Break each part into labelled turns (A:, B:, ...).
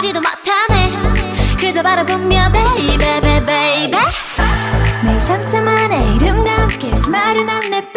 A: 나서지도 못하네. 그저 바라보며 베이베 베이베
B: 내 상상만의 이름과 함께 스마일은 안내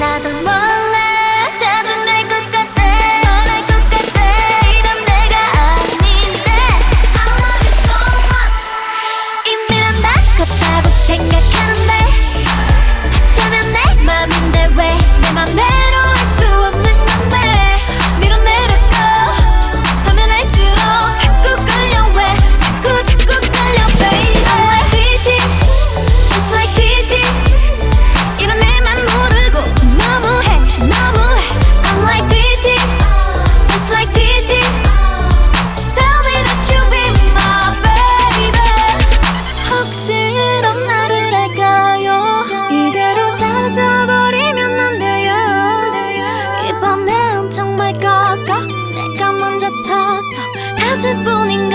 B: 나도
A: 这不宁